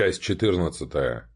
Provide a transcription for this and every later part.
Часть 14.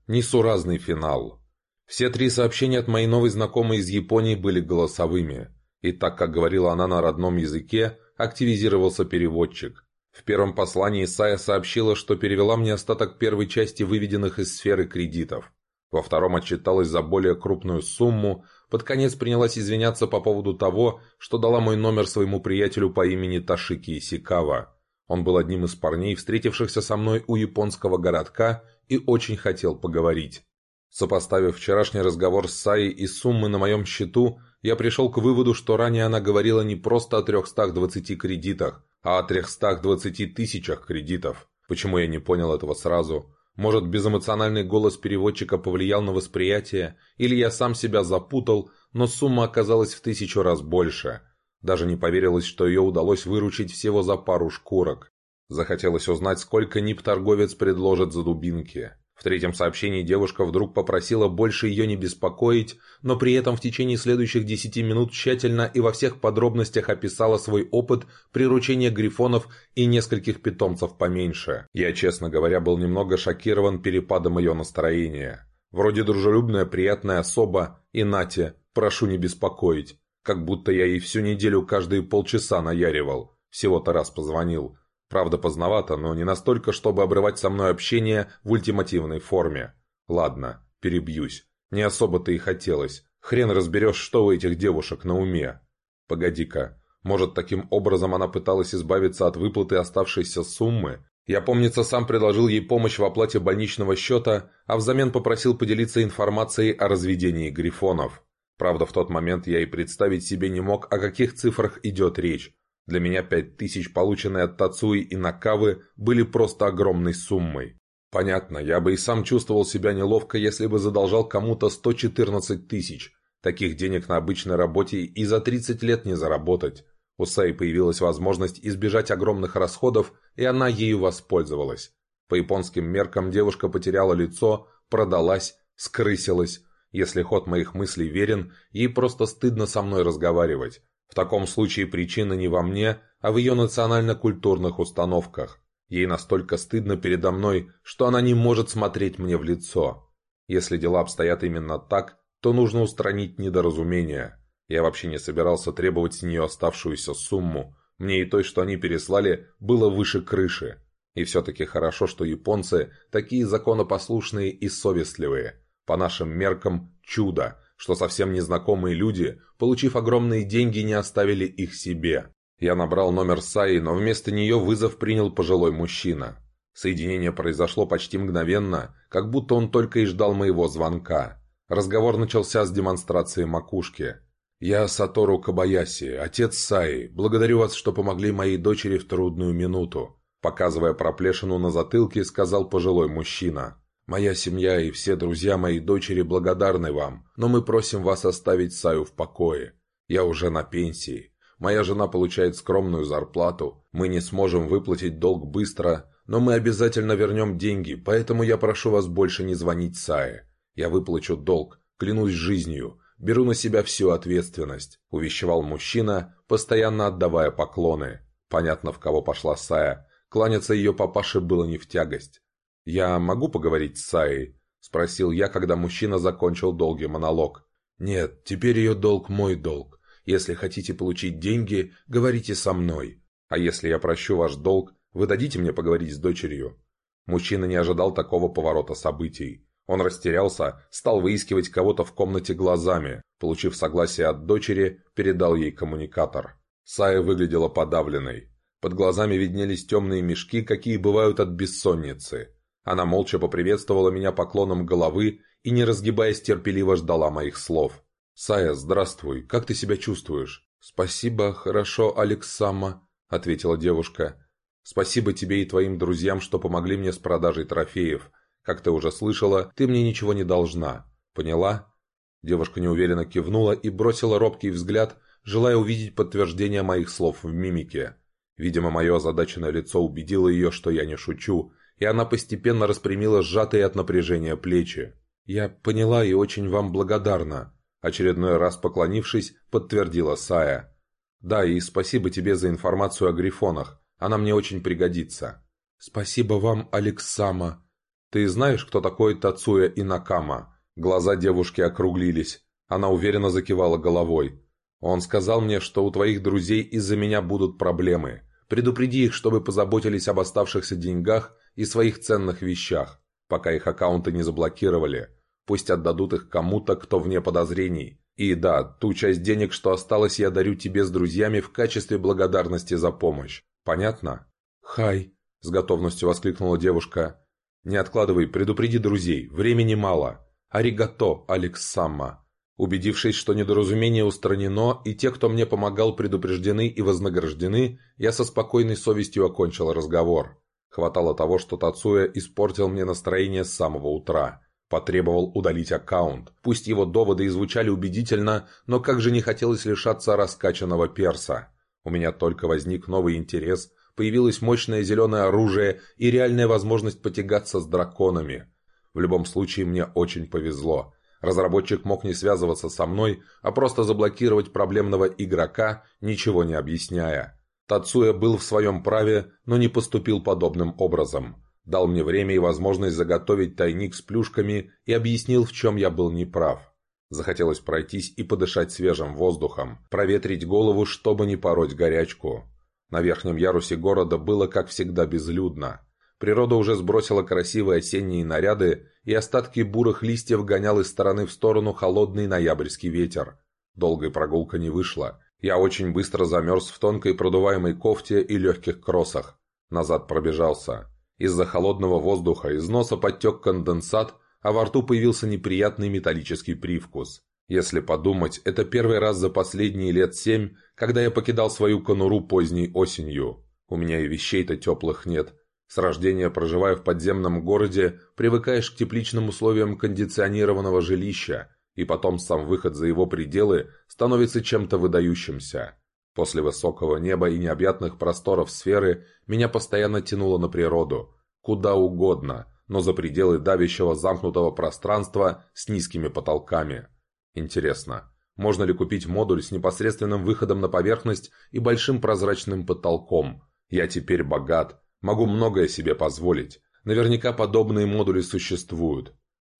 Несуразный финал. Все три сообщения от моей новой знакомой из Японии были голосовыми. И так как говорила она на родном языке, активизировался переводчик. В первом послании Сая сообщила, что перевела мне остаток первой части выведенных из сферы кредитов. Во втором отчиталась за более крупную сумму, под конец принялась извиняться по поводу того, что дала мой номер своему приятелю по имени Ташики Исикава. Он был одним из парней, встретившихся со мной у японского городка, и очень хотел поговорить. Сопоставив вчерашний разговор с Саей и суммы на моем счету, я пришел к выводу, что ранее она говорила не просто о 320 кредитах, а о 320 тысячах кредитов. Почему я не понял этого сразу? Может, безэмоциональный голос переводчика повлиял на восприятие, или я сам себя запутал, но сумма оказалась в тысячу раз больше. Даже не поверилось, что ее удалось выручить всего за пару шкурок. Захотелось узнать, сколько нип-торговец предложит за дубинки. В третьем сообщении девушка вдруг попросила больше ее не беспокоить, но при этом в течение следующих десяти минут тщательно и во всех подробностях описала свой опыт приручения грифонов и нескольких питомцев поменьше. Я, честно говоря, был немного шокирован перепадом ее настроения. Вроде дружелюбная, приятная особа, и нате, прошу не беспокоить. Как будто я ей всю неделю каждые полчаса наяривал. Всего-то раз позвонил. Правда, поздновато, но не настолько, чтобы обрывать со мной общение в ультимативной форме. Ладно, перебьюсь. Не особо-то и хотелось. Хрен разберешь, что у этих девушек на уме. Погоди-ка, может, таким образом она пыталась избавиться от выплаты оставшейся суммы? Я, помнится, сам предложил ей помощь в оплате больничного счета, а взамен попросил поделиться информацией о разведении грифонов. Правда, в тот момент я и представить себе не мог, о каких цифрах идет речь. Для меня пять тысяч, полученные от Тацуи и Накавы, были просто огромной суммой. Понятно, я бы и сам чувствовал себя неловко, если бы задолжал кому-то 114 тысяч. Таких денег на обычной работе и за 30 лет не заработать. У Саи появилась возможность избежать огромных расходов, и она ею воспользовалась. По японским меркам девушка потеряла лицо, продалась, скрысилась. Если ход моих мыслей верен, ей просто стыдно со мной разговаривать. В таком случае причина не во мне, а в ее национально-культурных установках. Ей настолько стыдно передо мной, что она не может смотреть мне в лицо. Если дела обстоят именно так, то нужно устранить недоразумение. Я вообще не собирался требовать с нее оставшуюся сумму. Мне и той, что они переслали, было выше крыши. И все-таки хорошо, что японцы такие законопослушные и совестливые. По нашим меркам, чудо, что совсем незнакомые люди, получив огромные деньги, не оставили их себе. Я набрал номер Саи, но вместо нее вызов принял пожилой мужчина. Соединение произошло почти мгновенно, как будто он только и ждал моего звонка. Разговор начался с демонстрации макушки. «Я Сатору Кабаяси, отец Саи. Благодарю вас, что помогли моей дочери в трудную минуту», показывая проплешину на затылке, сказал пожилой мужчина. Моя семья и все друзья моей дочери благодарны вам, но мы просим вас оставить Саю в покое. Я уже на пенсии. Моя жена получает скромную зарплату. Мы не сможем выплатить долг быстро, но мы обязательно вернем деньги, поэтому я прошу вас больше не звонить Сае. Я выплачу долг, клянусь жизнью, беру на себя всю ответственность», – увещевал мужчина, постоянно отдавая поклоны. Понятно, в кого пошла Сая. Кланяться ее папаше было не в тягость. «Я могу поговорить с Саей?» – спросил я, когда мужчина закончил долгий монолог. «Нет, теперь ее долг мой долг. Если хотите получить деньги, говорите со мной. А если я прощу ваш долг, вы дадите мне поговорить с дочерью?» Мужчина не ожидал такого поворота событий. Он растерялся, стал выискивать кого-то в комнате глазами. Получив согласие от дочери, передал ей коммуникатор. Сая выглядела подавленной. Под глазами виднелись темные мешки, какие бывают от бессонницы. Она молча поприветствовала меня поклоном головы и, не разгибаясь, терпеливо ждала моих слов. «Сая, здравствуй. Как ты себя чувствуешь?» «Спасибо, хорошо, Алексама», — ответила девушка. «Спасибо тебе и твоим друзьям, что помогли мне с продажей трофеев. Как ты уже слышала, ты мне ничего не должна. Поняла?» Девушка неуверенно кивнула и бросила робкий взгляд, желая увидеть подтверждение моих слов в мимике. Видимо, мое озадаченное лицо убедило ее, что я не шучу, и она постепенно распрямила сжатые от напряжения плечи. «Я поняла и очень вам благодарна», – очередной раз поклонившись, подтвердила Сая. «Да, и спасибо тебе за информацию о грифонах. Она мне очень пригодится». «Спасибо вам, Алексама». «Ты знаешь, кто такой Тацуя Инакама?» Глаза девушки округлились. Она уверенно закивала головой. «Он сказал мне, что у твоих друзей из-за меня будут проблемы. Предупреди их, чтобы позаботились об оставшихся деньгах и своих ценных вещах, пока их аккаунты не заблокировали. Пусть отдадут их кому-то, кто вне подозрений. И да, ту часть денег, что осталось, я дарю тебе с друзьями в качестве благодарности за помощь. Понятно?» «Хай!» – с готовностью воскликнула девушка. «Не откладывай, предупреди друзей, времени мало. Аригато, Алекс Самма». Убедившись, что недоразумение устранено, и те, кто мне помогал, предупреждены и вознаграждены, я со спокойной совестью окончил разговор. Хватало того, что Тацуя испортил мне настроение с самого утра. Потребовал удалить аккаунт. Пусть его доводы и звучали убедительно, но как же не хотелось лишаться раскачанного перса. У меня только возник новый интерес, появилось мощное зеленое оружие и реальная возможность потягаться с драконами. В любом случае, мне очень повезло. Разработчик мог не связываться со мной, а просто заблокировать проблемного игрока, ничего не объясняя. Тацуя был в своем праве, но не поступил подобным образом. Дал мне время и возможность заготовить тайник с плюшками и объяснил, в чем я был неправ. Захотелось пройтись и подышать свежим воздухом, проветрить голову, чтобы не пороть горячку. На верхнем ярусе города было, как всегда, безлюдно. Природа уже сбросила красивые осенние наряды, и остатки бурых листьев гонял из стороны в сторону холодный ноябрьский ветер. Долгой прогулка не вышла. Я очень быстро замерз в тонкой продуваемой кофте и легких кроссах. Назад пробежался. Из-за холодного воздуха из носа подтек конденсат, а во рту появился неприятный металлический привкус. Если подумать, это первый раз за последние лет семь, когда я покидал свою конуру поздней осенью. У меня и вещей-то теплых нет. С рождения проживая в подземном городе, привыкаешь к тепличным условиям кондиционированного жилища, и потом сам выход за его пределы становится чем-то выдающимся. После высокого неба и необъятных просторов сферы меня постоянно тянуло на природу. Куда угодно, но за пределы давящего замкнутого пространства с низкими потолками. Интересно, можно ли купить модуль с непосредственным выходом на поверхность и большим прозрачным потолком? Я теперь богат, могу многое себе позволить. Наверняка подобные модули существуют.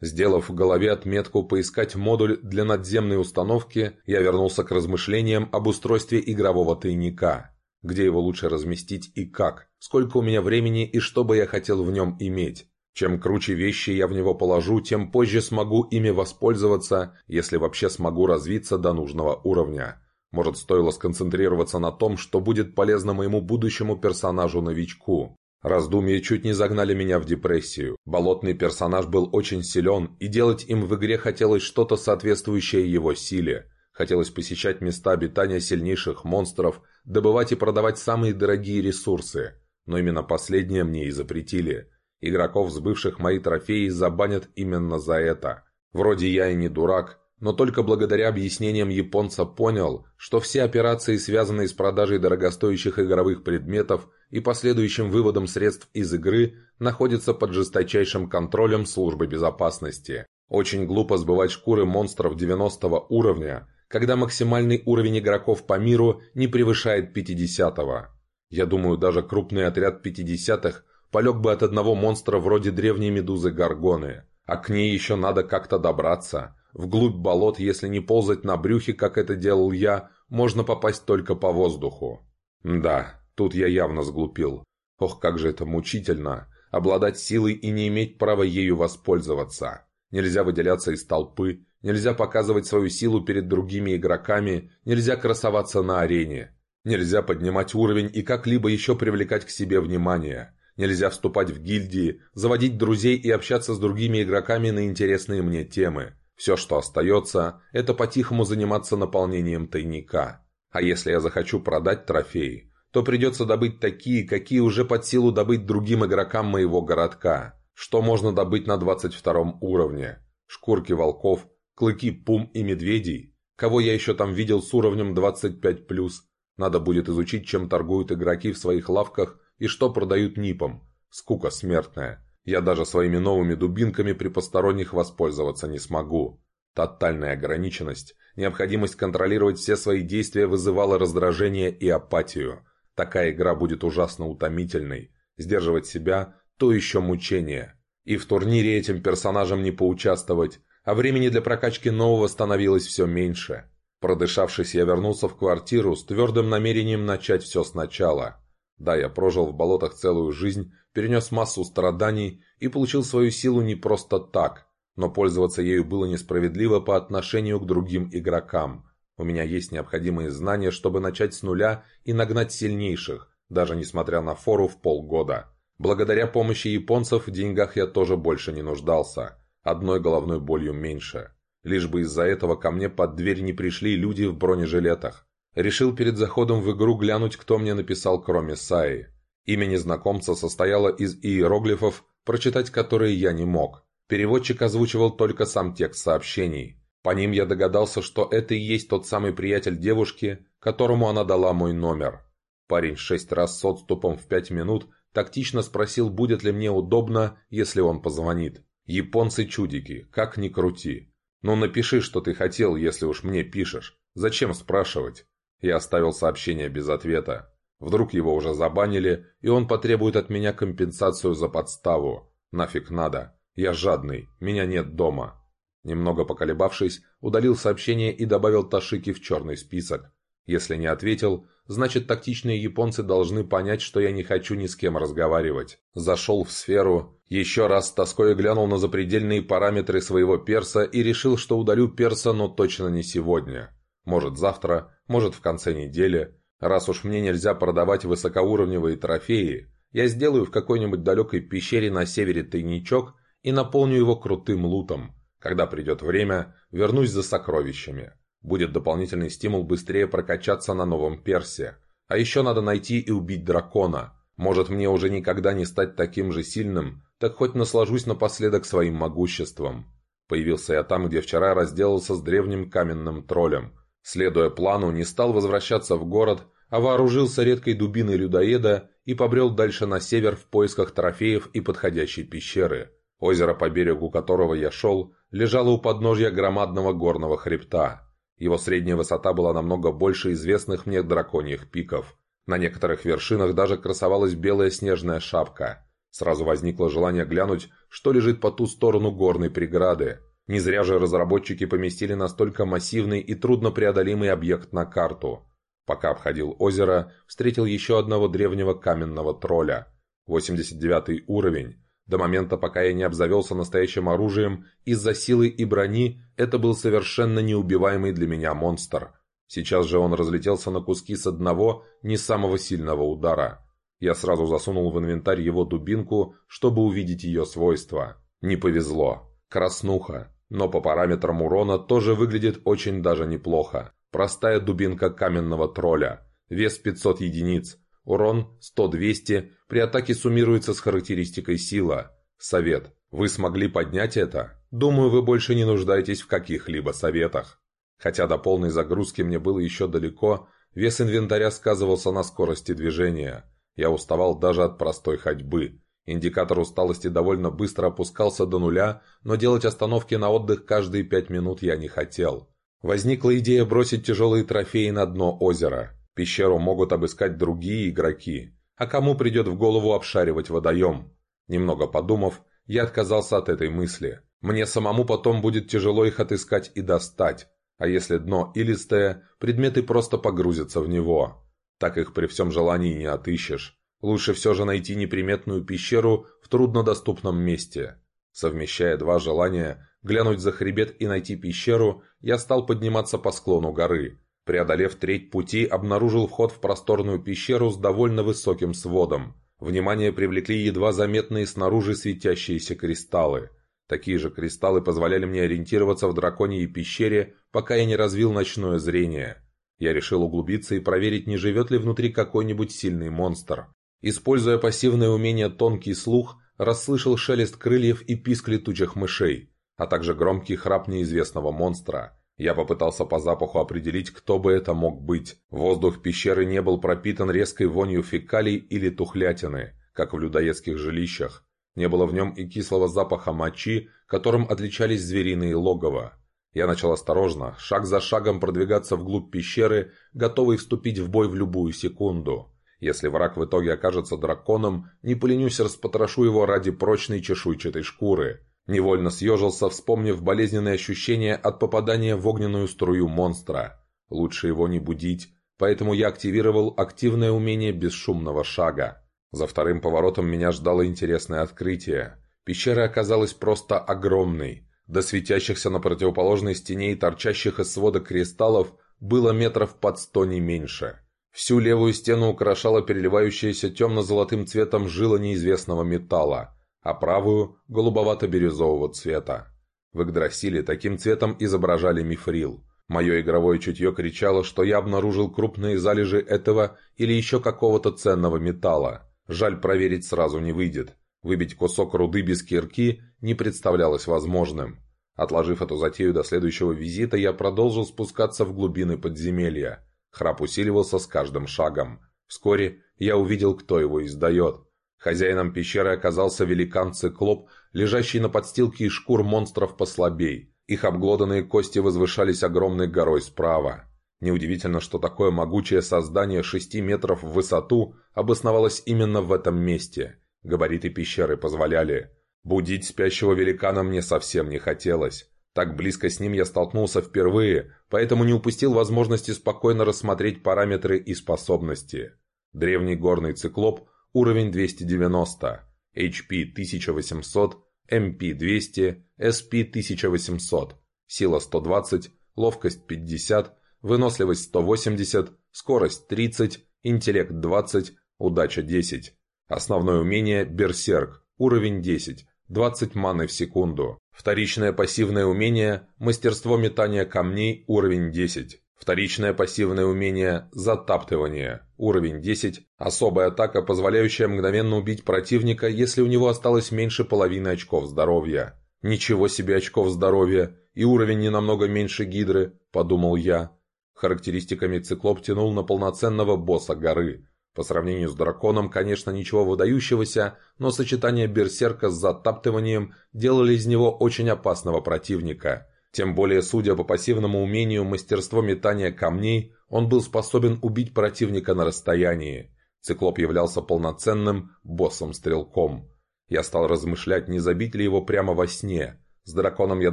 Сделав в голове отметку «Поискать модуль для надземной установки», я вернулся к размышлениям об устройстве игрового тайника. Где его лучше разместить и как, сколько у меня времени и что бы я хотел в нем иметь. Чем круче вещи я в него положу, тем позже смогу ими воспользоваться, если вообще смогу развиться до нужного уровня. Может, стоило сконцентрироваться на том, что будет полезно моему будущему персонажу-новичку. Раздумья чуть не загнали меня в депрессию. Болотный персонаж был очень силен, и делать им в игре хотелось что-то соответствующее его силе. Хотелось посещать места обитания сильнейших монстров, добывать и продавать самые дорогие ресурсы. Но именно последнее мне и запретили. Игроков, сбывших мои трофеи, забанят именно за это. Вроде я и не дурак, но только благодаря объяснениям японца понял, что все операции, связанные с продажей дорогостоящих игровых предметов и последующим выводом средств из игры, находятся под жесточайшим контролем службы безопасности. Очень глупо сбывать шкуры монстров 90 уровня, когда максимальный уровень игроков по миру не превышает 50-го. Я думаю, даже крупный отряд 50-х полег бы от одного монстра вроде древней медузы Гаргоны, а к ней еще надо как-то добраться – Вглубь болот, если не ползать на брюхе, как это делал я, можно попасть только по воздуху. Да, тут я явно сглупил. Ох, как же это мучительно. Обладать силой и не иметь права ею воспользоваться. Нельзя выделяться из толпы, нельзя показывать свою силу перед другими игроками, нельзя красоваться на арене. Нельзя поднимать уровень и как-либо еще привлекать к себе внимание. Нельзя вступать в гильдии, заводить друзей и общаться с другими игроками на интересные мне темы. Все, что остается, это по-тихому заниматься наполнением тайника. А если я захочу продать трофеи, то придется добыть такие, какие уже под силу добыть другим игрокам моего городка. Что можно добыть на 22 уровне? Шкурки волков, клыки пум и медведей. Кого я еще там видел с уровнем 25+. Надо будет изучить, чем торгуют игроки в своих лавках и что продают нипам. Скука смертная. Я даже своими новыми дубинками при посторонних воспользоваться не смогу. Тотальная ограниченность, необходимость контролировать все свои действия вызывала раздражение и апатию. Такая игра будет ужасно утомительной. Сдерживать себя – то еще мучение. И в турнире этим персонажам не поучаствовать, а времени для прокачки нового становилось все меньше. Продышавшись, я вернулся в квартиру с твердым намерением начать все сначала. Да, я прожил в болотах целую жизнь, перенес массу страданий и получил свою силу не просто так, но пользоваться ею было несправедливо по отношению к другим игрокам. У меня есть необходимые знания, чтобы начать с нуля и нагнать сильнейших, даже несмотря на фору в полгода. Благодаря помощи японцев в деньгах я тоже больше не нуждался. Одной головной болью меньше. Лишь бы из-за этого ко мне под дверь не пришли люди в бронежилетах. Решил перед заходом в игру глянуть, кто мне написал, кроме Саи. Имя незнакомца состояло из иероглифов, прочитать которые я не мог. Переводчик озвучивал только сам текст сообщений. По ним я догадался, что это и есть тот самый приятель девушки, которому она дала мой номер. Парень шесть раз с отступом в пять минут тактично спросил, будет ли мне удобно, если он позвонит. Японцы чудики, как ни крути. «Ну напиши, что ты хотел, если уж мне пишешь. Зачем спрашивать?» Я оставил сообщение без ответа. Вдруг его уже забанили, и он потребует от меня компенсацию за подставу. Нафиг надо. Я жадный, меня нет дома. Немного поколебавшись, удалил сообщение и добавил Ташики в черный список. Если не ответил, значит тактичные японцы должны понять, что я не хочу ни с кем разговаривать. Зашел в сферу, еще раз тоской глянул на запредельные параметры своего перса и решил, что удалю перса, но точно не сегодня. Может завтра, может в конце недели. Раз уж мне нельзя продавать высокоуровневые трофеи, я сделаю в какой-нибудь далекой пещере на севере тайничок и наполню его крутым лутом. Когда придет время, вернусь за сокровищами. Будет дополнительный стимул быстрее прокачаться на новом персе. А еще надо найти и убить дракона. Может мне уже никогда не стать таким же сильным, так хоть наслажусь напоследок своим могуществом. Появился я там, где вчера разделался с древним каменным троллем. Следуя плану, не стал возвращаться в город, а вооружился редкой дубиной людоеда и побрел дальше на север в поисках трофеев и подходящей пещеры. Озеро, по берегу которого я шел, лежало у подножья громадного горного хребта. Его средняя высота была намного больше известных мне драконьих пиков. На некоторых вершинах даже красовалась белая снежная шапка. Сразу возникло желание глянуть, что лежит по ту сторону горной преграды. Не зря же разработчики поместили настолько массивный и труднопреодолимый объект на карту. Пока обходил озеро, встретил еще одного древнего каменного тролля. 89 уровень, до момента, пока я не обзавелся настоящим оружием, из-за силы и брони это был совершенно неубиваемый для меня монстр. Сейчас же он разлетелся на куски с одного, не самого сильного удара. Я сразу засунул в инвентарь его дубинку, чтобы увидеть ее свойства. Не повезло. Краснуха. Но по параметрам урона тоже выглядит очень даже неплохо. Простая дубинка каменного тролля. Вес 500 единиц. Урон 100-200, при атаке суммируется с характеристикой сила. Совет. Вы смогли поднять это? Думаю, вы больше не нуждаетесь в каких-либо советах. Хотя до полной загрузки мне было еще далеко, вес инвентаря сказывался на скорости движения. Я уставал даже от простой ходьбы. Индикатор усталости довольно быстро опускался до нуля, но делать остановки на отдых каждые пять минут я не хотел. Возникла идея бросить тяжелые трофеи на дно озера. Пещеру могут обыскать другие игроки, а кому придет в голову обшаривать водоем? Немного подумав, я отказался от этой мысли. Мне самому потом будет тяжело их отыскать и достать, а если дно илистое, предметы просто погрузятся в него. Так их при всем желании не отыщешь. Лучше все же найти неприметную пещеру в труднодоступном месте. Совмещая два желания, глянуть за хребет и найти пещеру, я стал подниматься по склону горы – Преодолев треть пути, обнаружил вход в просторную пещеру с довольно высоким сводом. Внимание привлекли едва заметные снаружи светящиеся кристаллы. Такие же кристаллы позволяли мне ориентироваться в драконьей пещере, пока я не развил ночное зрение. Я решил углубиться и проверить, не живет ли внутри какой-нибудь сильный монстр. Используя пассивное умение «Тонкий слух», расслышал шелест крыльев и писк летучих мышей, а также громкий храп неизвестного монстра. Я попытался по запаху определить, кто бы это мог быть. Воздух пещеры не был пропитан резкой вонью фекалий или тухлятины, как в людоедских жилищах. Не было в нем и кислого запаха мочи, которым отличались звериные логово. Я начал осторожно, шаг за шагом продвигаться вглубь пещеры, готовый вступить в бой в любую секунду. Если враг в итоге окажется драконом, не поленюсь распотрошу его ради прочной чешуйчатой шкуры. Невольно съежился, вспомнив болезненные ощущения от попадания в огненную струю монстра. Лучше его не будить, поэтому я активировал активное умение бесшумного шага. За вторым поворотом меня ждало интересное открытие. Пещера оказалась просто огромной. До светящихся на противоположной стене и торчащих из свода кристаллов было метров под сто не меньше. Всю левую стену украшала переливающаяся темно-золотым цветом жила неизвестного металла, а правую – голубовато-бирюзового цвета. В Игдрасиле таким цветом изображали мифрил. Мое игровое чутье кричало, что я обнаружил крупные залежи этого или еще какого-то ценного металла. Жаль, проверить сразу не выйдет. Выбить кусок руды без кирки не представлялось возможным. Отложив эту затею до следующего визита, я продолжил спускаться в глубины подземелья. Храп усиливался с каждым шагом. Вскоре я увидел, кто его издает. Хозяином пещеры оказался великан-циклоп, лежащий на подстилке из шкур монстров послабей. Их обглоданные кости возвышались огромной горой справа. Неудивительно, что такое могучее создание шести метров в высоту обосновалось именно в этом месте. Габариты пещеры позволяли. Будить спящего великана мне совсем не хотелось. Так близко с ним я столкнулся впервые, поэтому не упустил возможности спокойно рассмотреть параметры и способности. Древний горный циклоп, уровень 290, HP 1800, MP 200, SP 1800, сила 120, ловкость 50, выносливость 180, скорость 30, интеллект 20, удача 10. Основное умение «Берсерк», уровень 10, 20 маны в секунду. Вторичное пассивное умение «Мастерство метания камней», уровень 10. Вторичное пассивное умение «Затаптывание», уровень 10. Особая атака, позволяющая мгновенно убить противника, если у него осталось меньше половины очков здоровья. «Ничего себе очков здоровья! И уровень не намного меньше гидры», – подумал я. Характеристиками циклоп тянул на полноценного босса горы. По сравнению с драконом, конечно, ничего выдающегося, но сочетание берсерка с затаптыванием делали из него очень опасного противника. Тем более, судя по пассивному умению мастерство метания камней, он был способен убить противника на расстоянии. Циклоп являлся полноценным боссом-стрелком. Я стал размышлять, не забить ли его прямо во сне. С драконом я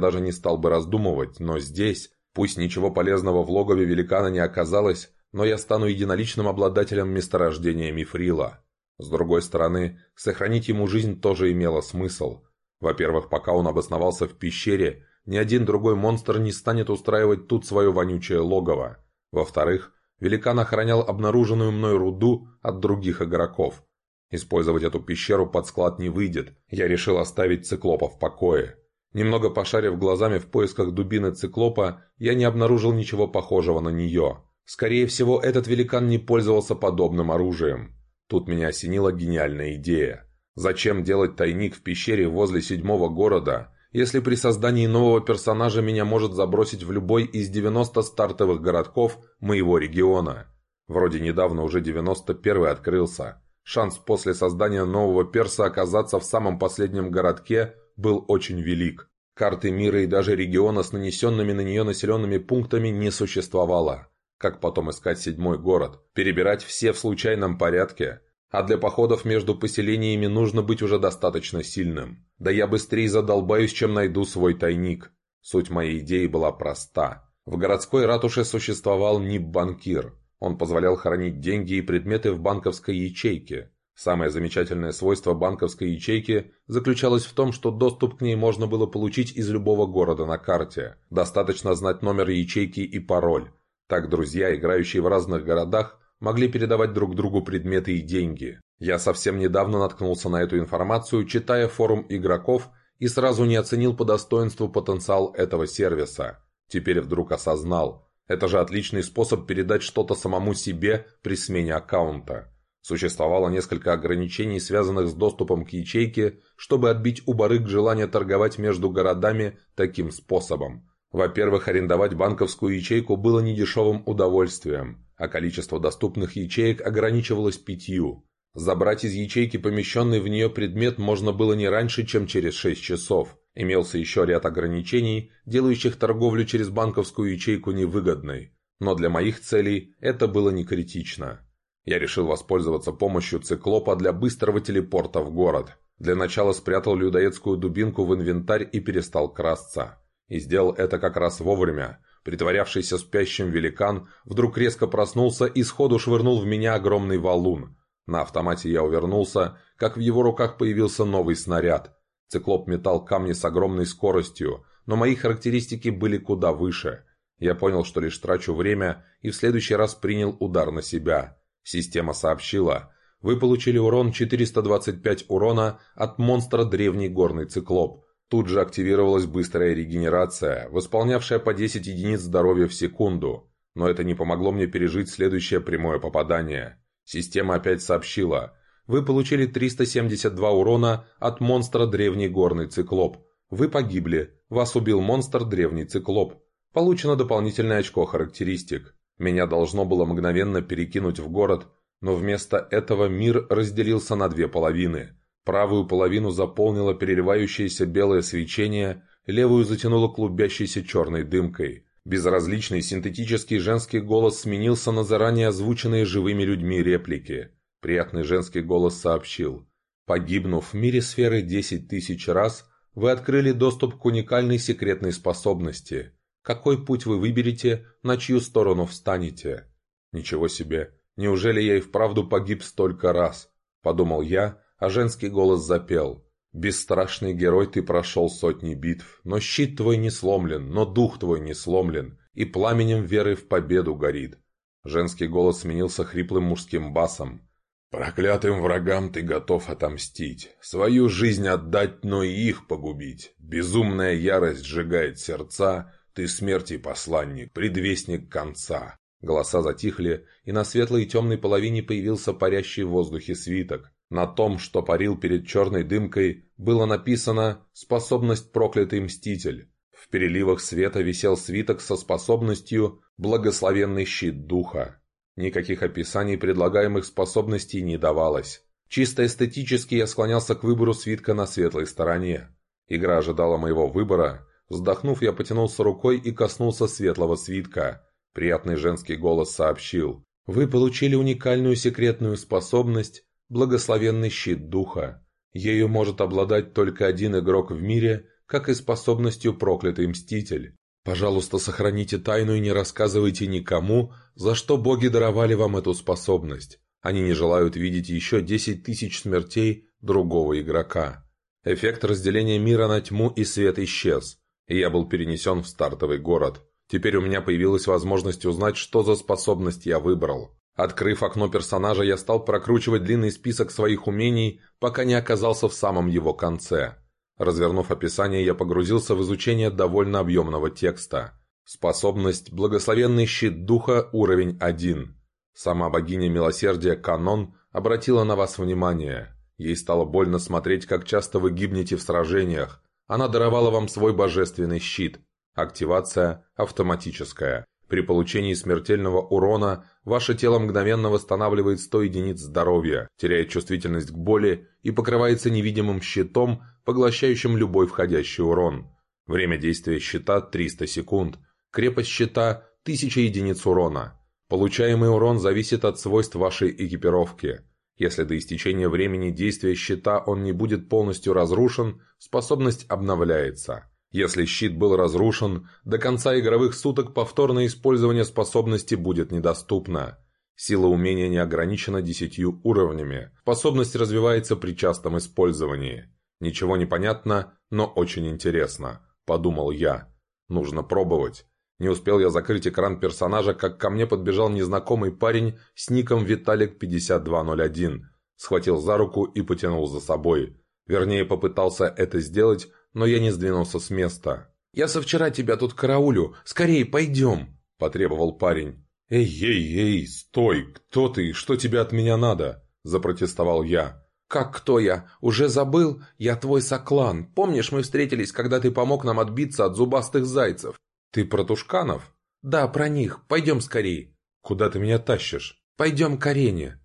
даже не стал бы раздумывать, но здесь... Пусть ничего полезного в логове великана не оказалось, но я стану единоличным обладателем месторождения мифрила. С другой стороны, сохранить ему жизнь тоже имело смысл. Во-первых, пока он обосновался в пещере, ни один другой монстр не станет устраивать тут свое вонючее логово. Во-вторых, великан охранял обнаруженную мной руду от других игроков. Использовать эту пещеру под склад не выйдет, я решил оставить циклопа в покое. Немного пошарив глазами в поисках дубины циклопа, я не обнаружил ничего похожего на нее. Скорее всего, этот великан не пользовался подобным оружием. Тут меня осенила гениальная идея. Зачем делать тайник в пещере возле седьмого города, если при создании нового персонажа меня может забросить в любой из 90 стартовых городков моего региона? Вроде недавно уже 91 открылся. Шанс после создания нового перса оказаться в самом последнем городке был очень велик. Карты мира и даже региона с нанесенными на нее населенными пунктами не существовало. Как потом искать седьмой город? Перебирать все в случайном порядке? А для походов между поселениями нужно быть уже достаточно сильным. Да я быстрее задолбаюсь, чем найду свой тайник. Суть моей идеи была проста. В городской ратуше существовал НИП-банкир. Он позволял хранить деньги и предметы в банковской ячейке. Самое замечательное свойство банковской ячейки заключалось в том, что доступ к ней можно было получить из любого города на карте. Достаточно знать номер ячейки и пароль. Так друзья, играющие в разных городах, могли передавать друг другу предметы и деньги. Я совсем недавно наткнулся на эту информацию, читая форум игроков, и сразу не оценил по достоинству потенциал этого сервиса. Теперь вдруг осознал. Это же отличный способ передать что-то самому себе при смене аккаунта. Существовало несколько ограничений, связанных с доступом к ячейке, чтобы отбить у барыг желание торговать между городами таким способом. Во-первых, арендовать банковскую ячейку было недешевым удовольствием, а количество доступных ячеек ограничивалось пятью. Забрать из ячейки помещенный в нее предмет можно было не раньше, чем через 6 часов. Имелся еще ряд ограничений, делающих торговлю через банковскую ячейку невыгодной. Но для моих целей это было не критично. Я решил воспользоваться помощью циклопа для быстрого телепорта в город. Для начала спрятал людоедскую дубинку в инвентарь и перестал красться. И сделал это как раз вовремя. Притворявшийся спящим великан вдруг резко проснулся и сходу швырнул в меня огромный валун. На автомате я увернулся, как в его руках появился новый снаряд. Циклоп метал камни с огромной скоростью, но мои характеристики были куда выше. Я понял, что лишь трачу время, и в следующий раз принял удар на себя. Система сообщила, вы получили урон 425 урона от монстра Древний Горный Циклоп. Тут же активировалась быстрая регенерация, восполнявшая по 10 единиц здоровья в секунду. Но это не помогло мне пережить следующее прямое попадание. Система опять сообщила, вы получили 372 урона от монстра Древний Горный Циклоп. Вы погибли, вас убил монстр Древний Циклоп. Получено дополнительное очко характеристик. Меня должно было мгновенно перекинуть в город, но вместо этого мир разделился на две половины. Правую половину заполнило переливающееся белое свечение, левую затянуло клубящейся черной дымкой. Безразличный синтетический женский голос сменился на заранее озвученные живыми людьми реплики. Приятный женский голос сообщил. Погибнув в мире сферы 10 тысяч раз, вы открыли доступ к уникальной секретной способности – какой путь вы выберете, на чью сторону встанете? Ничего себе, неужели я и вправду погиб столько раз? Подумал я, а женский голос запел. Бесстрашный герой ты прошел сотни битв, но щит твой не сломлен, но дух твой не сломлен, и пламенем веры в победу горит. Женский голос сменился хриплым мужским басом. «Проклятым врагам ты готов отомстить, свою жизнь отдать, но и их погубить. Безумная ярость сжигает сердца, «Ты смерти посланник, предвестник конца». Голоса затихли, и на светлой и темной половине появился парящий в воздухе свиток. На том, что парил перед черной дымкой, было написано «Способность проклятый мститель». В переливах света висел свиток со способностью «Благословенный щит духа». Никаких описаний предлагаемых способностей не давалось. Чисто эстетически я склонялся к выбору свитка на светлой стороне. Игра ожидала моего выбора, Вздохнув, я потянулся рукой и коснулся светлого свитка. Приятный женский голос сообщил. «Вы получили уникальную секретную способность «Благословенный щит духа». Ею может обладать только один игрок в мире, как и способностью «Проклятый мститель». Пожалуйста, сохраните тайну и не рассказывайте никому, за что боги даровали вам эту способность. Они не желают видеть еще десять тысяч смертей другого игрока. Эффект разделения мира на тьму и свет исчез и я был перенесен в стартовый город. Теперь у меня появилась возможность узнать, что за способность я выбрал. Открыв окно персонажа, я стал прокручивать длинный список своих умений, пока не оказался в самом его конце. Развернув описание, я погрузился в изучение довольно объемного текста. Способность «Благословенный щит духа» уровень 1. Сама богиня милосердия Канон обратила на вас внимание. Ей стало больно смотреть, как часто вы гибнете в сражениях, она даровала вам свой божественный щит. Активация автоматическая. При получении смертельного урона ваше тело мгновенно восстанавливает 100 единиц здоровья, теряет чувствительность к боли и покрывается невидимым щитом, поглощающим любой входящий урон. Время действия щита 300 секунд. Крепость щита 1000 единиц урона. Получаемый урон зависит от свойств вашей экипировки. Если до истечения времени действия щита он не будет полностью разрушен, способность обновляется. Если щит был разрушен, до конца игровых суток повторное использование способности будет недоступно. Сила умения не ограничена десятью уровнями. Способность развивается при частом использовании. Ничего не понятно, но очень интересно, подумал я. Нужно пробовать. Не успел я закрыть экран персонажа, как ко мне подбежал незнакомый парень с ником Виталик5201. Схватил за руку и потянул за собой. Вернее, попытался это сделать, но я не сдвинулся с места. «Я со вчера тебя тут караулю. Скорее, пойдем!» – потребовал парень. «Эй, эй, эй, стой! Кто ты? Что тебе от меня надо?» – запротестовал я. «Как кто я? Уже забыл? Я твой соклан. Помнишь, мы встретились, когда ты помог нам отбиться от зубастых зайцев? «Ты про Тушканов?» «Да, про них. Пойдем скорее». «Куда ты меня тащишь?» «Пойдем к арене».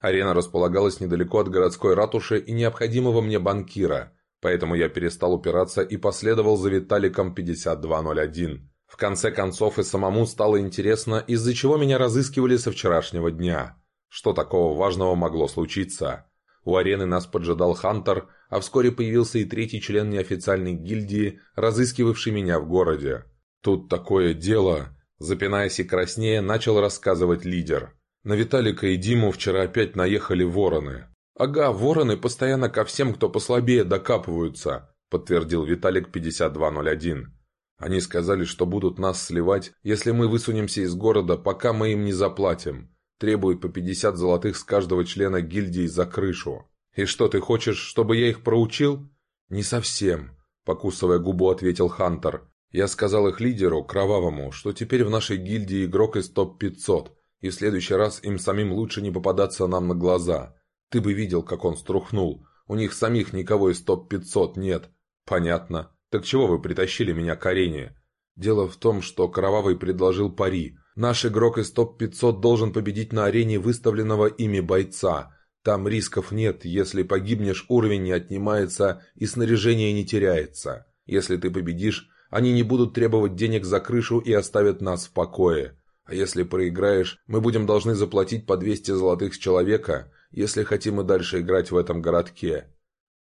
Арена располагалась недалеко от городской ратуши и необходимого мне банкира, поэтому я перестал упираться и последовал за Виталиком 5201. В конце концов и самому стало интересно, из-за чего меня разыскивали со вчерашнего дня. Что такого важного могло случиться? У арены нас поджидал Хантер, а вскоре появился и третий член неофициальной гильдии, разыскивавший меня в городе. Тут такое дело... Запинаясь и краснея, начал рассказывать лидер. На Виталика и Диму вчера опять наехали вороны. «Ага, вороны постоянно ко всем, кто послабее, докапываются», подтвердил Виталик 5201. «Они сказали, что будут нас сливать, если мы высунемся из города, пока мы им не заплатим. Требуют по 50 золотых с каждого члена гильдии за крышу. И что, ты хочешь, чтобы я их проучил?» «Не совсем», покусывая губу, ответил Хантер. Я сказал их лидеру, Кровавому, что теперь в нашей гильдии игрок из топ-500, и в следующий раз им самим лучше не попадаться нам на глаза. Ты бы видел, как он струхнул. У них самих никого из топ-500 нет. Понятно. Так чего вы притащили меня к арене? Дело в том, что Кровавый предложил пари. Наш игрок из топ-500 должен победить на арене выставленного ими бойца. Там рисков нет, если погибнешь, уровень не отнимается и снаряжение не теряется. Если ты победишь, они не будут требовать денег за крышу и оставят нас в покое. А если проиграешь, мы будем должны заплатить по 200 золотых с человека, если хотим и дальше играть в этом городке.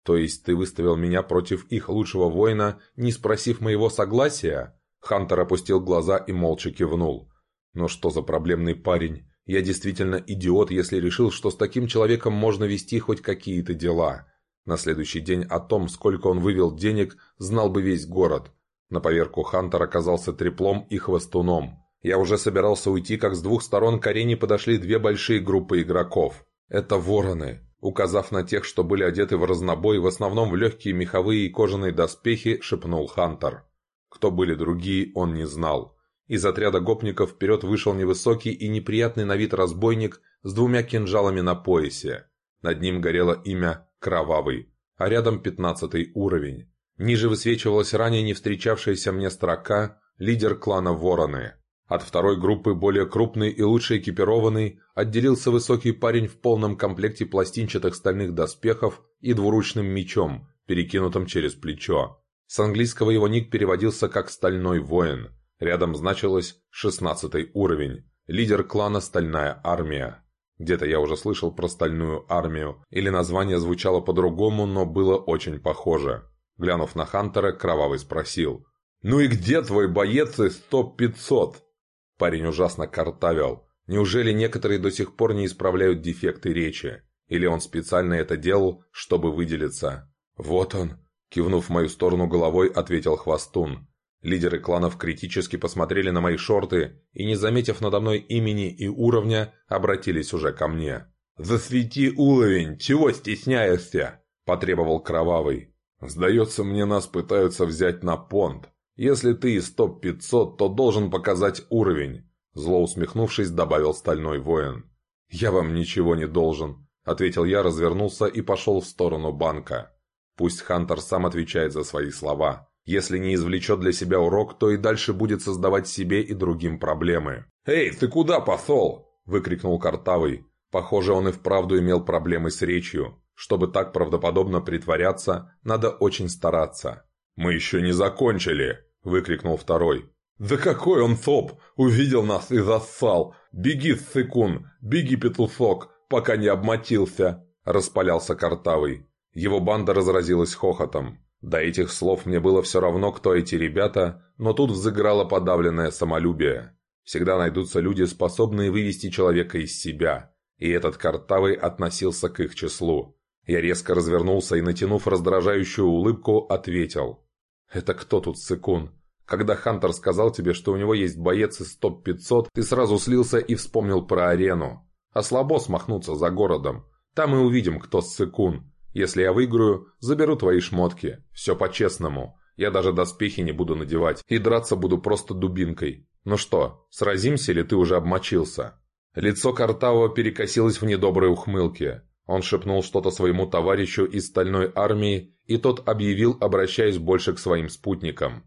То есть ты выставил меня против их лучшего воина, не спросив моего согласия? Хантер опустил глаза и молча кивнул. Но что за проблемный парень? Я действительно идиот, если решил, что с таким человеком можно вести хоть какие-то дела. На следующий день о том, сколько он вывел денег, знал бы весь город. На поверку Хантер оказался треплом и хвостуном. Я уже собирался уйти, как с двух сторон к арене подошли две большие группы игроков. Это вороны. Указав на тех, что были одеты в разнобой, в основном в легкие меховые и кожаные доспехи, шепнул Хантер. Кто были другие, он не знал. Из отряда гопников вперед вышел невысокий и неприятный на вид разбойник с двумя кинжалами на поясе. Над ним горело имя «Кровавый», а рядом пятнадцатый уровень. Ниже высвечивалась ранее не встречавшаяся мне строка «Лидер клана Вороны». От второй группы, более крупный и лучше экипированный, отделился высокий парень в полном комплекте пластинчатых стальных доспехов и двуручным мечом, перекинутым через плечо. С английского его ник переводился как «Стальной воин». Рядом значилось «16 уровень», лидер клана «Стальная армия». Где-то я уже слышал про «Стальную армию», или название звучало по-другому, но было очень похоже. Глянув на Хантера, Кровавый спросил. «Ну и где твой боец из топ-500?» Парень ужасно картавил. Неужели некоторые до сих пор не исправляют дефекты речи? Или он специально это делал, чтобы выделиться? «Вот он!» Кивнув в мою сторону головой, ответил Хвостун. Лидеры кланов критически посмотрели на мои шорты и, не заметив надо мной имени и уровня, обратились уже ко мне. «Засвети уровень! Чего стесняешься?» – потребовал Кровавый. Сдается мне, нас пытаются взять на понт. Если ты из топ-500, то должен показать уровень. Зло усмехнувшись, добавил стальной воин. «Я вам ничего не должен», — ответил я, развернулся и пошел в сторону банка. Пусть Хантер сам отвечает за свои слова. Если не извлечет для себя урок, то и дальше будет создавать себе и другим проблемы. «Эй, ты куда, посол?» – выкрикнул Картавый. Похоже, он и вправду имел проблемы с речью. Чтобы так правдоподобно притворяться, надо очень стараться. «Мы еще не закончили!» – выкрикнул второй. «Да какой он топ! Увидел нас и зассал! Беги, Сыкун! Беги, Петусок, пока не обмотился!» – распалялся Картавый. Его банда разразилась хохотом. До этих слов мне было все равно, кто эти ребята, но тут взыграло подавленное самолюбие. Всегда найдутся люди, способные вывести человека из себя, и этот Картавый относился к их числу. Я резко развернулся и, натянув раздражающую улыбку, ответил. «Это кто тут сыкун? Когда Хантер сказал тебе, что у него есть боец из топ-500, ты сразу слился и вспомнил про арену. А слабо смахнуться за городом. Там и увидим, кто сыкун. Если я выиграю, заберу твои шмотки. Все по-честному. Я даже доспехи не буду надевать. И драться буду просто дубинкой. Ну что, сразимся или ты уже обмочился?» Лицо Картава перекосилось в недоброй ухмылке. Он шепнул что-то своему товарищу из стальной армии, и тот объявил, обращаясь больше к своим спутникам.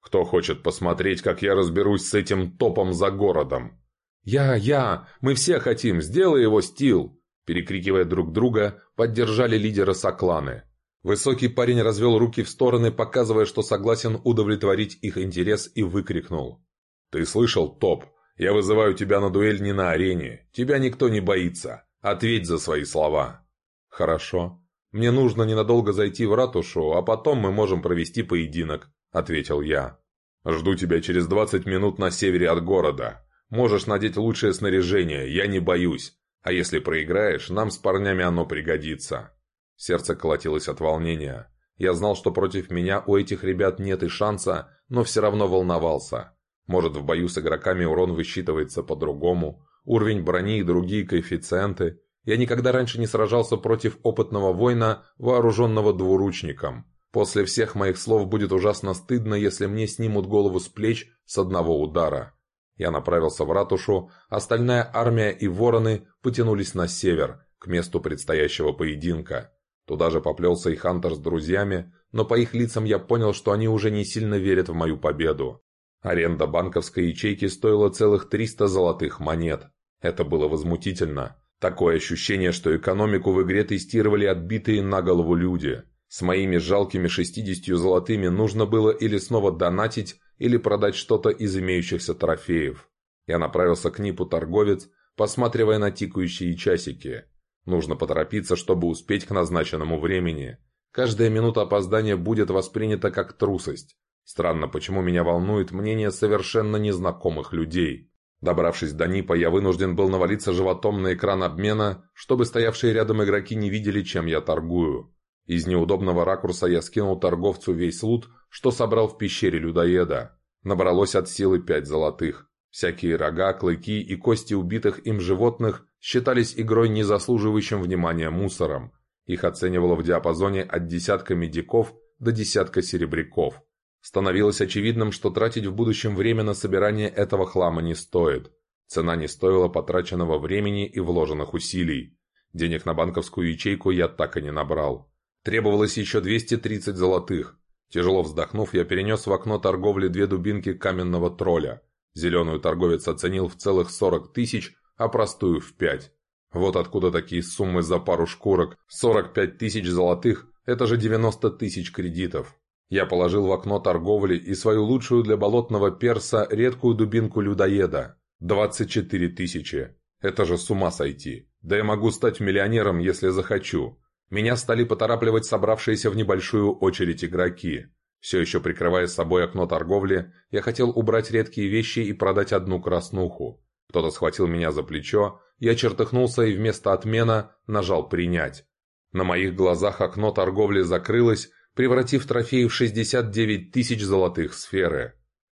«Кто хочет посмотреть, как я разберусь с этим топом за городом?» «Я, я! Мы все хотим! Сделай его, Стил!» Перекрикивая друг друга, поддержали лидера Сокланы. Высокий парень развел руки в стороны, показывая, что согласен удовлетворить их интерес, и выкрикнул. «Ты слышал, Топ? Я вызываю тебя на дуэль не на арене. Тебя никто не боится. Ответь за свои слова». «Хорошо. Мне нужно ненадолго зайти в ратушу, а потом мы можем провести поединок», — ответил я. «Жду тебя через двадцать минут на севере от города. Можешь надеть лучшее снаряжение, я не боюсь. А если проиграешь, нам с парнями оно пригодится». Сердце колотилось от волнения. Я знал, что против меня у этих ребят нет и шанса, но все равно волновался. Может, в бою с игроками урон высчитывается по-другому, уровень брони и другие коэффициенты. Я никогда раньше не сражался против опытного воина, вооруженного двуручником. После всех моих слов будет ужасно стыдно, если мне снимут голову с плеч с одного удара. Я направился в ратушу, остальная армия и вороны потянулись на север, к месту предстоящего поединка. Туда же поплелся и Хантер с друзьями, но по их лицам я понял, что они уже не сильно верят в мою победу. Аренда банковской ячейки стоила целых 300 золотых монет. Это было возмутительно. Такое ощущение, что экономику в игре тестировали отбитые на голову люди. С моими жалкими 60 золотыми нужно было или снова донатить, или продать что-то из имеющихся трофеев. Я направился к Нипу торговец, посматривая на тикающие часики. Нужно поторопиться, чтобы успеть к назначенному времени. Каждая минута опоздания будет воспринята как трусость. Странно, почему меня волнует мнение совершенно незнакомых людей. Добравшись до Нипа, я вынужден был навалиться животом на экран обмена, чтобы стоявшие рядом игроки не видели, чем я торгую. Из неудобного ракурса я скинул торговцу весь лут, что собрал в пещере людоеда. Набралось от силы пять золотых. Всякие рога, клыки и кости убитых им животных считались игрой, не заслуживающим внимания мусором. Их оценивало в диапазоне от десятка медиков до десятка серебряков. Становилось очевидным, что тратить в будущем время на собирание этого хлама не стоит. Цена не стоила потраченного времени и вложенных усилий. Денег на банковскую ячейку я так и не набрал. Требовалось еще 230 золотых. Тяжело вздохнув, я перенес в окно торговли две дубинки каменного тролля. Зеленую торговец оценил в целых 40 тысяч, а простую в 5. Вот откуда такие суммы за пару шкурок. 45 тысяч золотых – это же 90 тысяч кредитов. Я положил в окно торговли и свою лучшую для болотного перса редкую дубинку людоеда. 24 тысячи. Это же с ума сойти. Да я могу стать миллионером, если захочу. Меня стали поторапливать собравшиеся в небольшую очередь игроки. Все еще прикрывая собой окно торговли, я хотел убрать редкие вещи и продать одну краснуху. Кто-то схватил меня за плечо, я чертыхнулся и вместо отмена нажал «принять». На моих глазах окно торговли закрылось, превратив трофей в 69 тысяч золотых сферы.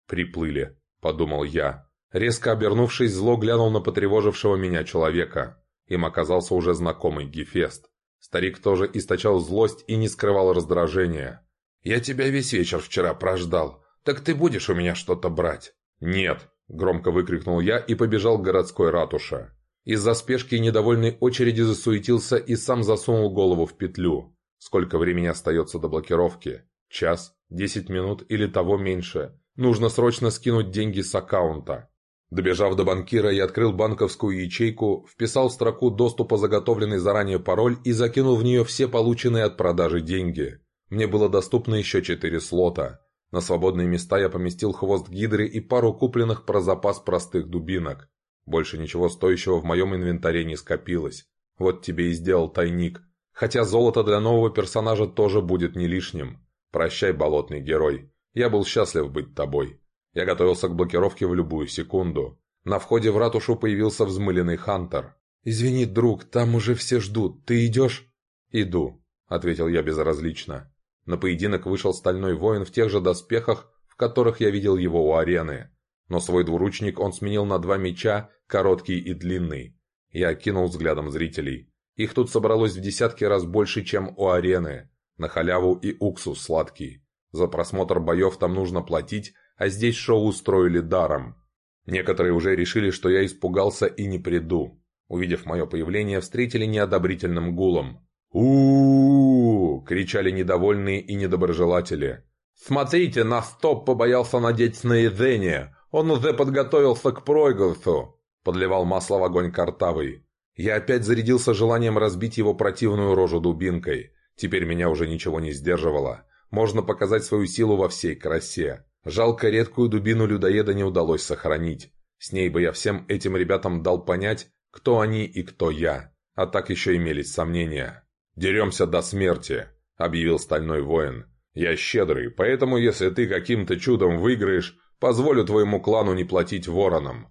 «Приплыли», — подумал я. Резко обернувшись, зло глянул на потревожившего меня человека. Им оказался уже знакомый Гефест. Старик тоже источал злость и не скрывал раздражения. «Я тебя весь вечер вчера прождал. Так ты будешь у меня что-то брать?» «Нет», — громко выкрикнул я и побежал к городской ратуше. Из-за спешки и недовольной очереди засуетился и сам засунул голову в петлю. Сколько времени остается до блокировки? Час? Десять минут или того меньше? Нужно срочно скинуть деньги с аккаунта. Добежав до банкира, я открыл банковскую ячейку, вписал в строку доступа заготовленный заранее пароль и закинул в нее все полученные от продажи деньги. Мне было доступно еще четыре слота. На свободные места я поместил хвост гидры и пару купленных про запас простых дубинок. Больше ничего стоящего в моем инвентаре не скопилось. Вот тебе и сделал тайник. Хотя золото для нового персонажа тоже будет не лишним. Прощай, болотный герой. Я был счастлив быть тобой. Я готовился к блокировке в любую секунду. На входе в ратушу появился взмыленный Хантер. «Извини, друг, там уже все ждут. Ты идешь?» «Иду», — ответил я безразлично. На поединок вышел стальной воин в тех же доспехах, в которых я видел его у арены. Но свой двуручник он сменил на два меча, короткий и длинный. Я окинул взглядом зрителей. Их тут собралось в десятки раз больше, чем у арены. На халяву и уксус сладкий. За просмотр боев там нужно платить, а здесь шоу устроили даром. Некоторые уже решили, что я испугался и не приду. Увидев мое появление, встретили неодобрительным гулом. у, -у, -у, кричали недовольные и недоброжелатели. «Смотрите, на стоп побоялся надеть снаряжение! Он уже подготовился к проигрышу!» Подливал масло в огонь картавый. Я опять зарядился желанием разбить его противную рожу дубинкой. Теперь меня уже ничего не сдерживало. Можно показать свою силу во всей красе. Жалко, редкую дубину людоеда не удалось сохранить. С ней бы я всем этим ребятам дал понять, кто они и кто я. А так еще имелись сомнения. «Деремся до смерти», — объявил Стальной Воин. «Я щедрый, поэтому если ты каким-то чудом выиграешь, позволю твоему клану не платить воронам».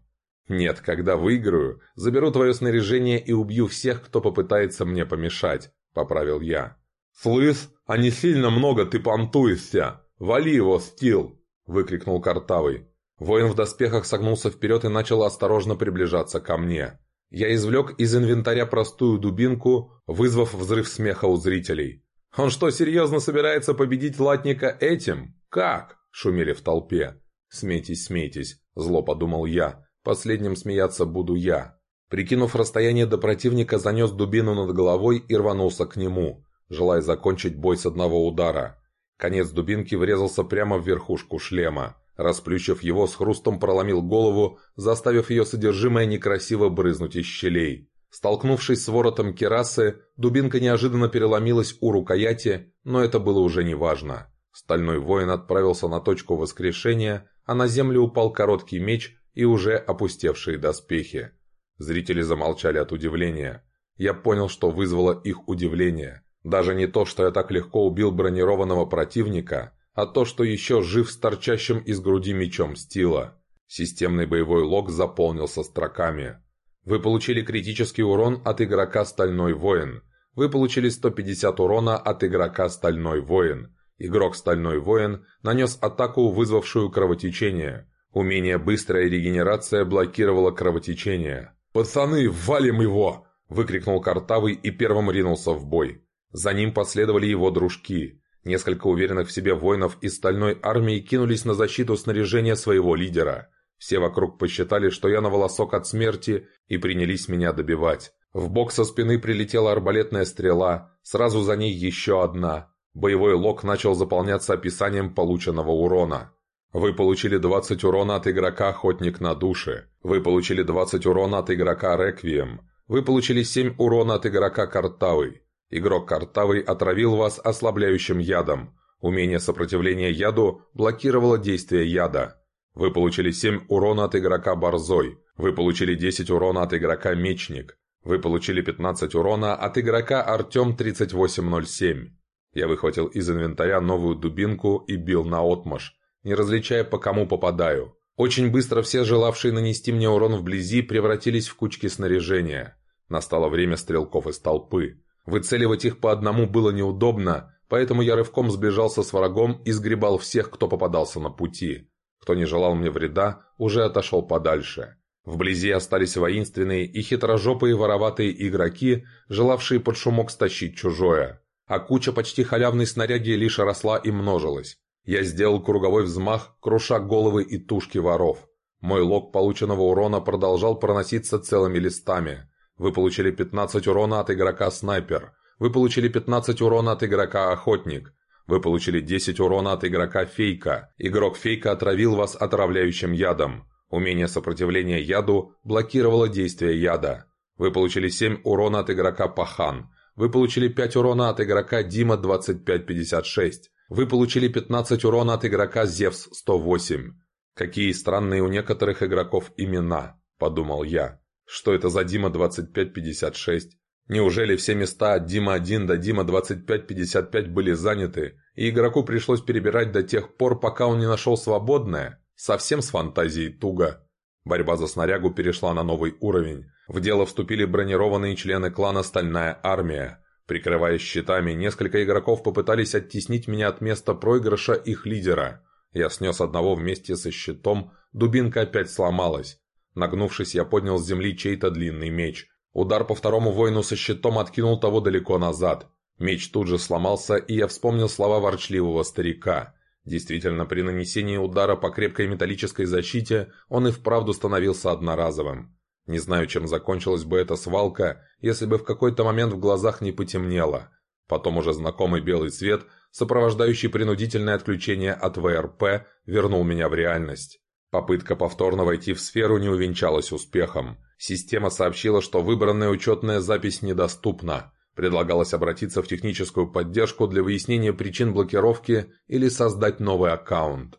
«Нет, когда выиграю, заберу твое снаряжение и убью всех, кто попытается мне помешать», — поправил я. «Слыс, а не сильно много ты понтуешься! Вали его, Стил!» — выкрикнул Картавый. Воин в доспехах согнулся вперед и начал осторожно приближаться ко мне. Я извлек из инвентаря простую дубинку, вызвав взрыв смеха у зрителей. «Он что, серьезно собирается победить латника этим? Как?» – шумели в толпе. «Смейтесь, смейтесь», – зло подумал я. «Последним смеяться буду я». Прикинув расстояние до противника, занес дубину над головой и рванулся к нему, желая закончить бой с одного удара. Конец дубинки врезался прямо в верхушку шлема. Расплющив его, с хрустом проломил голову, заставив ее содержимое некрасиво брызнуть из щелей. Столкнувшись с воротом керасы, дубинка неожиданно переломилась у рукояти, но это было уже неважно. Стальной воин отправился на точку воскрешения, а на землю упал короткий меч и уже опустевшие доспехи. Зрители замолчали от удивления. Я понял, что вызвало их удивление. Даже не то, что я так легко убил бронированного противника, а то, что еще жив с торчащим из груди мечом стила. Системный боевой лог заполнился строками. Вы получили критический урон от игрока «Стальной воин». Вы получили 150 урона от игрока «Стальной воин». Игрок «Стальной воин» нанес атаку, вызвавшую кровотечение. Умение «Быстрая регенерация» блокировало кровотечение. «Пацаны, валим его!» – выкрикнул Картавый и первым ринулся в бой. За ним последовали его дружки. Несколько уверенных в себе воинов из стальной армии кинулись на защиту снаряжения своего лидера. Все вокруг посчитали, что я на волосок от смерти, и принялись меня добивать. В бок со спины прилетела арбалетная стрела, сразу за ней еще одна. Боевой лог начал заполняться описанием полученного урона. Вы получили 20 урона от игрока «Охотник на души». Вы получили 20 урона от игрока «Реквием». Вы получили 7 урона от игрока «Картавый». Игрок Картавый отравил вас ослабляющим ядом. Умение сопротивления яду блокировало действие яда. Вы получили 7 урона от игрока Борзой. Вы получили 10 урона от игрока Мечник. Вы получили 15 урона от игрока Артем 3807. Я выхватил из инвентаря новую дубинку и бил на отмаш, не различая по кому попадаю. Очень быстро все желавшие нанести мне урон вблизи превратились в кучки снаряжения. Настало время стрелков из толпы. Выцеливать их по одному было неудобно, поэтому я рывком сближался с врагом и сгребал всех, кто попадался на пути. Кто не желал мне вреда, уже отошел подальше. Вблизи остались воинственные и хитрожопые вороватые игроки, желавшие под шумок стащить чужое. А куча почти халявной снаряги лишь росла и множилась. Я сделал круговой взмах, круша головы и тушки воров. Мой лог полученного урона продолжал проноситься целыми листами. Вы получили 15 урона от игрока Снайпер. Вы получили 15 урона от игрока Охотник. Вы получили 10 урона от игрока Фейка. Игрок Фейка отравил вас отравляющим ядом. Умение сопротивления яду блокировало действие яда. Вы получили 7 урона от игрока Пахан. Вы получили 5 урона от игрока Дима 2556. Вы получили 15 урона от игрока Зевс 108. Какие странные у некоторых игроков имена, подумал я. Что это за Дима-2556? Неужели все места от Дима-1 до Дима-2555 были заняты, и игроку пришлось перебирать до тех пор, пока он не нашел свободное? Совсем с фантазией туго. Борьба за снарягу перешла на новый уровень. В дело вступили бронированные члены клана «Стальная армия». Прикрываясь щитами, несколько игроков попытались оттеснить меня от места проигрыша их лидера. Я снес одного вместе со щитом, дубинка опять сломалась. Нагнувшись, я поднял с земли чей-то длинный меч. Удар по второму воину со щитом откинул того далеко назад. Меч тут же сломался, и я вспомнил слова ворчливого старика. Действительно, при нанесении удара по крепкой металлической защите он и вправду становился одноразовым. Не знаю, чем закончилась бы эта свалка, если бы в какой-то момент в глазах не потемнело. Потом уже знакомый белый цвет, сопровождающий принудительное отключение от ВРП, вернул меня в реальность. Попытка повторно войти в сферу не увенчалась успехом. Система сообщила, что выбранная учетная запись недоступна. Предлагалось обратиться в техническую поддержку для выяснения причин блокировки или создать новый аккаунт.